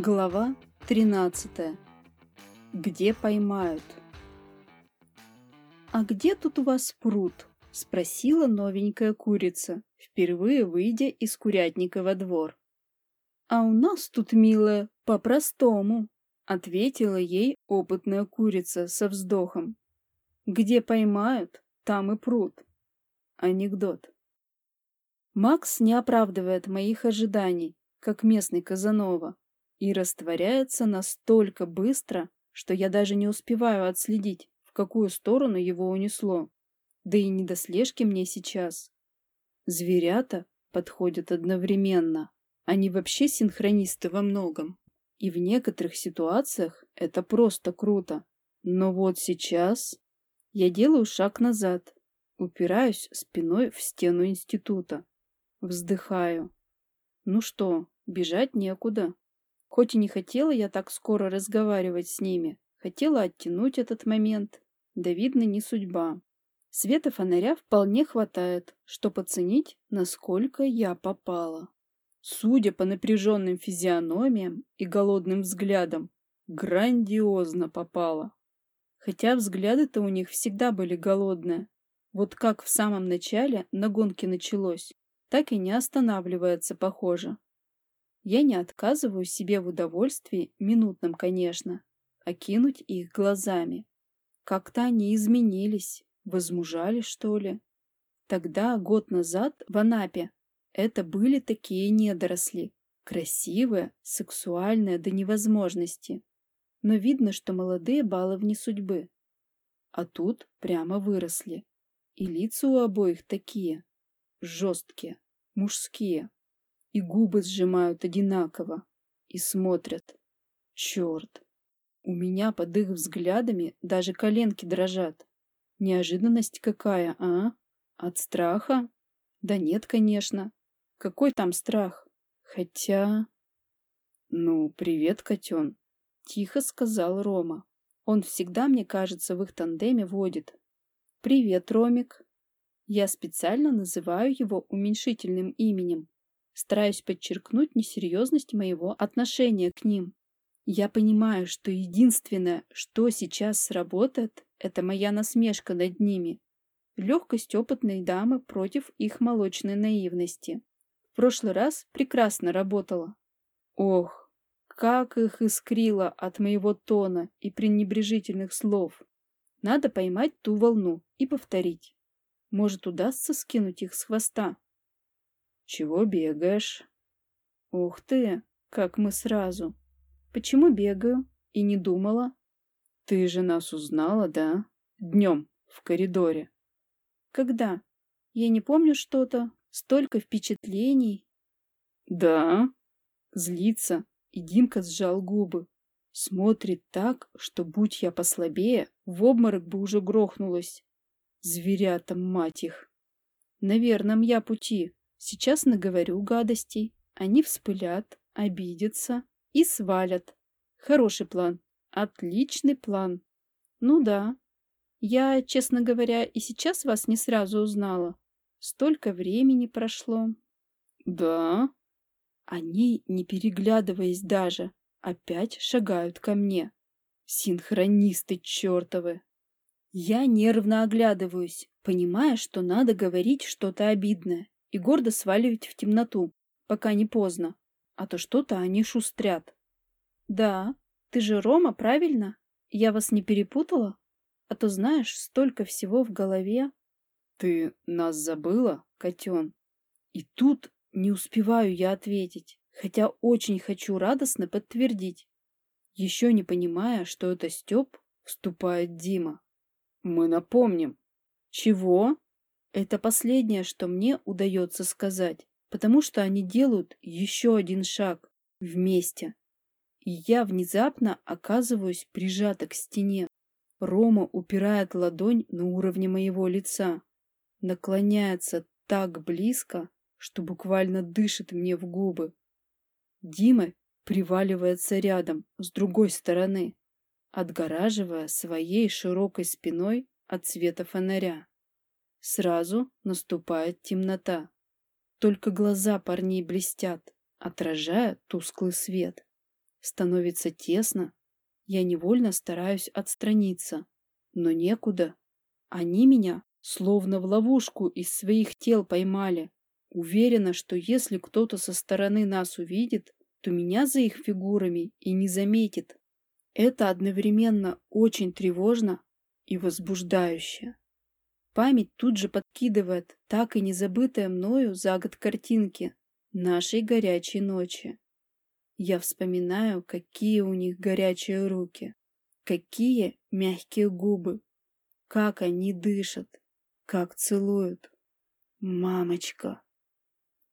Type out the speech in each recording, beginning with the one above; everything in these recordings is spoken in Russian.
Глава 13. Где поймают? «А где тут у вас пруд?» — спросила новенькая курица, впервые выйдя из курятника во двор. «А у нас тут, милая, по-простому», — ответила ей опытная курица со вздохом. «Где поймают, там и пруд». Анекдот. Макс не оправдывает моих ожиданий, как местный Казанова и растворяется настолько быстро, что я даже не успеваю отследить, в какую сторону его унесло. Да и не до слежки мне сейчас. Зверята подходят одновременно. Они вообще синхронисты во многом. И в некоторых ситуациях это просто круто. Но вот сейчас я делаю шаг назад, упираюсь спиной в стену института. Вздыхаю. Ну что, бежать некуда. Хоть и не хотела я так скоро разговаривать с ними, хотела оттянуть этот момент, да видно не судьба. Света фонаря вполне хватает, чтобы оценить, насколько я попала. Судя по напряженным физиономиям и голодным взглядам, грандиозно попала. Хотя взгляды-то у них всегда были голодные. Вот как в самом начале на гонке началось, так и не останавливается, похоже. Я не отказываю себе в удовольствии, минутном, конечно, окинуть их глазами. Как-то они изменились, возмужали, что ли. Тогда, год назад, в Анапе, это были такие недоросли, красивые, сексуальные до невозможности. Но видно, что молодые баловни судьбы. А тут прямо выросли. И лица у обоих такие, жесткие, мужские и губы сжимают одинаково и смотрят. Черт! У меня под их взглядами даже коленки дрожат. Неожиданность какая, а? От страха? Да нет, конечно. Какой там страх? Хотя... Ну, привет, котен. Тихо сказал Рома. Он всегда, мне кажется, в их тандеме водит. Привет, Ромик. Я специально называю его уменьшительным именем, стараюсь подчеркнуть несерьезность моего отношения к ним. Я понимаю, что единственное, что сейчас сработает, это моя насмешка над ними. Легкость опытной дамы против их молочной наивности. В прошлый раз прекрасно работала. Ох, как их искрило от моего тона и пренебрежительных слов. Надо поймать ту волну и повторить. Может, удастся скинуть их с хвоста. Чего бегаешь? Ух ты, как мы сразу. Почему бегаю? И не думала. Ты же нас узнала, да? Днем, в коридоре. Когда? Я не помню что-то. Столько впечатлений. Да? Злится, и Димка сжал губы. Смотрит так, что, будь я послабее, в обморок бы уже грохнулась. Зверята, мать их. На верном я пути. Сейчас наговорю гадостей, они вспылят, обидятся и свалят. Хороший план. Отличный план. Ну да. Я, честно говоря, и сейчас вас не сразу узнала. Столько времени прошло. Да. Они, не переглядываясь даже, опять шагают ко мне. Синхронисты чертовы. Я нервно оглядываюсь, понимая, что надо говорить что-то обидное и гордо сваливать в темноту, пока не поздно, а то что-то они шустрят. Да, ты же Рома, правильно? Я вас не перепутала? А то знаешь, столько всего в голове. Ты нас забыла, котен? И тут не успеваю я ответить, хотя очень хочу радостно подтвердить. Еще не понимая, что это Степ, вступает Дима. Мы напомним. Чего? Это последнее, что мне удается сказать, потому что они делают еще один шаг вместе. И я внезапно оказываюсь прижата к стене. Рома упирает ладонь на уровне моего лица, наклоняется так близко, что буквально дышит мне в губы. Дима приваливается рядом, с другой стороны, отгораживая своей широкой спиной от света фонаря. Сразу наступает темнота. Только глаза парней блестят, отражая тусклый свет. Становится тесно. Я невольно стараюсь отстраниться. Но некуда. Они меня словно в ловушку из своих тел поймали. Уверена, что если кто-то со стороны нас увидит, то меня за их фигурами и не заметит. Это одновременно очень тревожно и возбуждающе. Память тут же подкидывает так и незабытые мною за год картинки нашей горячей ночи. Я вспоминаю, какие у них горячие руки, какие мягкие губы, как они дышат, как целуют. Мамочка!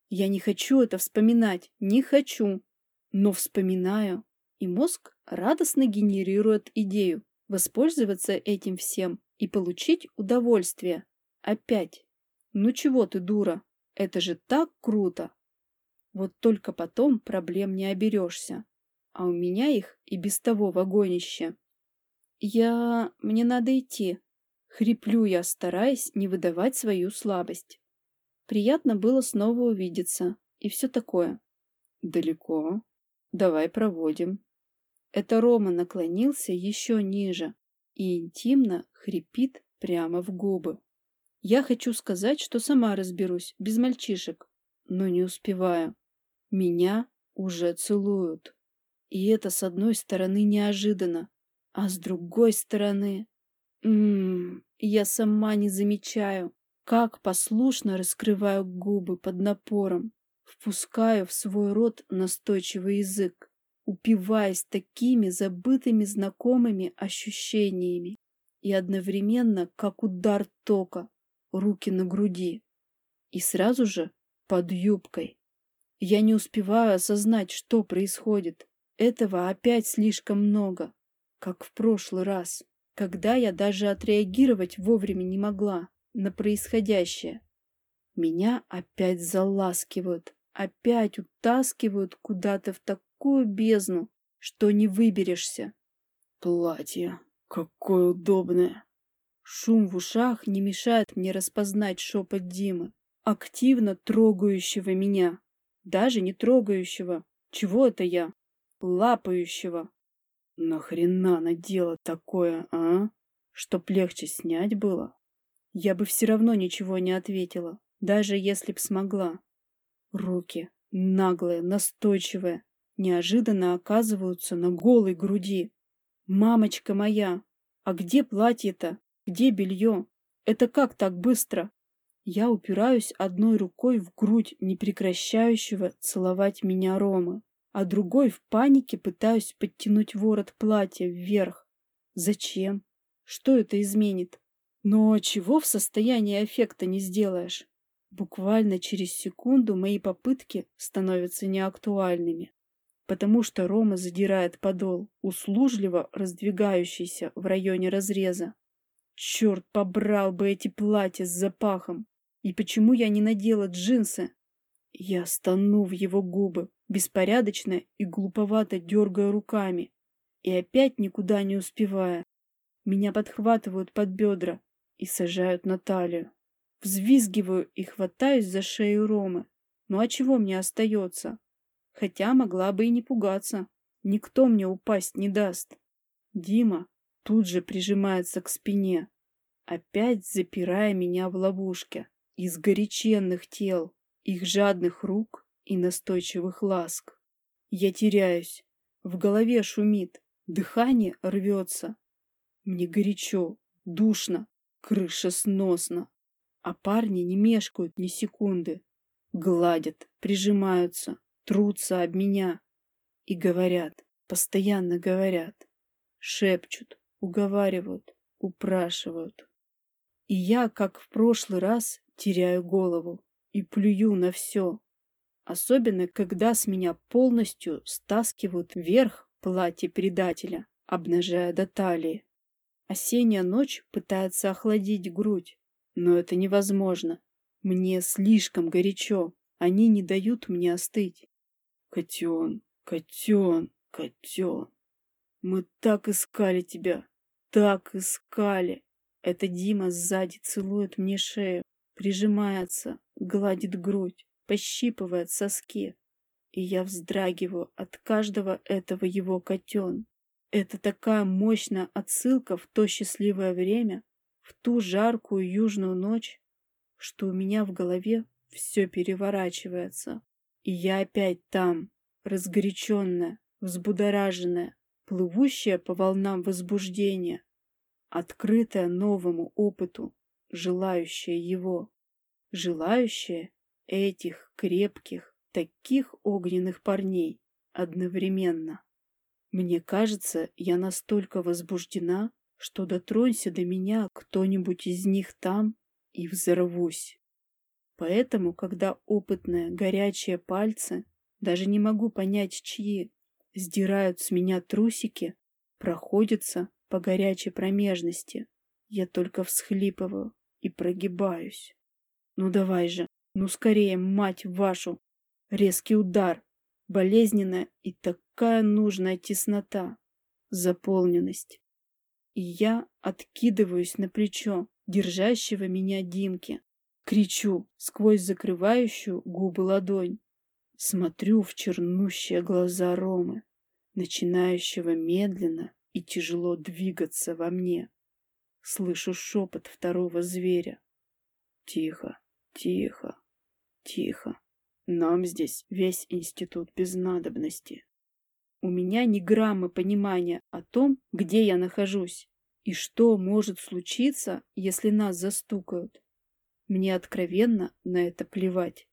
Я не хочу это вспоминать, не хочу, но вспоминаю, и мозг радостно генерирует идею воспользоваться этим всем и получить удовольствие. Опять. Ну чего ты, дура? Это же так круто! Вот только потом проблем не оберешься. А у меня их и без того вагонище. Я... мне надо идти. Хриплю я, стараясь не выдавать свою слабость. Приятно было снова увидеться. И все такое. Далеко. Давай проводим. Это Рома наклонился еще ниже и интимно хрипит прямо в губы. Я хочу сказать, что сама разберусь, без мальчишек, но не успеваю. Меня уже целуют. И это с одной стороны неожиданно, а с другой стороны... Ммм, я сама не замечаю, как послушно раскрываю губы под напором, впускаю в свой рот настойчивый язык, упиваясь такими забытыми знакомыми ощущениями и одновременно, как удар тока, руки на груди и сразу же под юбкой. Я не успеваю осознать, что происходит. Этого опять слишком много, как в прошлый раз, когда я даже отреагировать вовремя не могла на происходящее. Меня опять заласкивают, опять утаскивают куда-то в такую бездну, что не выберешься. Платье, какое удобное. Шум в ушах не мешает мне распознать шепот Димы, активно трогающего меня даже не трогающего. Чего это я? Лапающего. Нахрена надела такое, а? Чтоб легче снять было? Я бы все равно ничего не ответила, даже если б смогла. Руки, наглые, настойчивые, неожиданно оказываются на голой груди. Мамочка моя, а где платье-то? Где белье? Это как так быстро? Я упираюсь одной рукой в грудь непрекращающего целовать меня Ромы, а другой в панике пытаюсь подтянуть ворот платья вверх. Зачем? Что это изменит? Но чего в состоянии эффекта не сделаешь? Буквально через секунду мои попытки становятся неактуальными, потому что Рома задирает подол, услужливо раздвигающийся в районе разреза. Черт побрал бы эти платья с запахом! И почему я не надела джинсы? Я стану в его губы, беспорядочно и глуповато дергая руками. И опять никуда не успевая. Меня подхватывают под бедра и сажают на талию. Взвизгиваю и хватаюсь за шею Ромы. Ну а чего мне остается? Хотя могла бы и не пугаться. Никто мне упасть не даст. Дима тут же прижимается к спине, опять запирая меня в ловушке из горяченных тел, их жадных рук и настойчивых ласк. Я теряюсь, в голове шумит, дыхание рвется. Мне горячо, душно, крыша сносно, а парни не мешкают ни секунды, гладят, прижимаются, трутся об меня и говорят, постоянно говорят, шепчут, уговаривают, упрашивают. И я, как в прошлый раз, теряю голову и плюю на все. Особенно, когда с меня полностью стаскивают вверх платье предателя, обнажая до талии. Осенняя ночь пытается охладить грудь, но это невозможно. Мне слишком горячо, они не дают мне остыть. Котен, котен, котен, мы так искали тебя, так искали. Это Дима сзади целует мне шею, прижимается, гладит грудь, пощипывает соски. и я вздрагиваю от каждого этого его котен. Это такая мощная отсылка в то счастливое время, в ту жаркую южную ночь, что у меня в голове все переворачивается. И я опять там, разгоряченная, взбудораженная, плывущая по волнам возбуждения, открытая новому опыту, желающая его, желающая этих крепких, таких огненных парней одновременно. Мне кажется, я настолько возбуждена, что дотронься до меня кто-нибудь из них там и взорвусь. Поэтому, когда опытные, горячие пальцы, даже не могу понять, чьи, сдирают с меня трусики, проходятся по горячей промежности, я только всхлипываю и прогибаюсь. Ну давай же, ну скорее, мать вашу! Резкий удар, болезненная и такая нужная теснота, заполненность. И я откидываюсь на плечо держащего меня Димки. Кричу сквозь закрывающую губы ладонь. Смотрю в чернущие глаза Ромы, начинающего медленно и тяжело двигаться во мне. Слышу шепот второго зверя. Тихо, тихо, тихо. Нам здесь весь институт без надобности. У меня ни грамма понимания о том, где я нахожусь и что может случиться, если нас застукают. Мне откровенно на это плевать.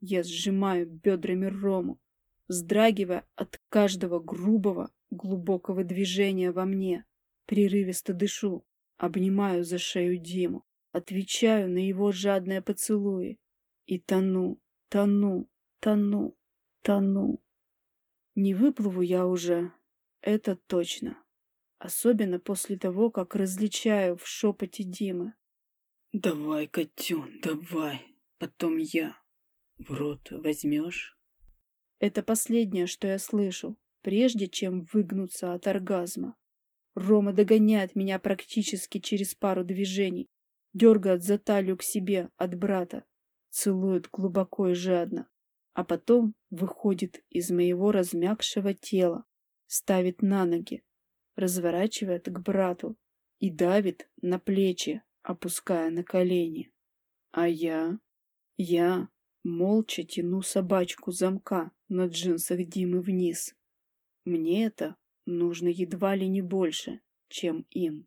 Я сжимаю бедрами Рому, вздрагивая от каждого грубого, глубокого движения во мне. Прерывисто дышу, обнимаю за шею Диму, отвечаю на его жадное поцелуи и тону, Тону, тону, тону. Не выплыву я уже, это точно. Особенно после того, как различаю в шепоте Димы. Давай, котен, давай, потом я. В рот возьмешь? Это последнее, что я слышу, прежде чем выгнуться от оргазма. Рома догоняет меня практически через пару движений, дергает за талию к себе от брата, целует глубоко и жадно, а потом выходит из моего размягшего тела, ставит на ноги, разворачивает к брату и давит на плечи, опуская на колени. А я, я молча тяну собачку замка на джинсах Димы вниз. Мне это нужно едва ли не больше, чем им.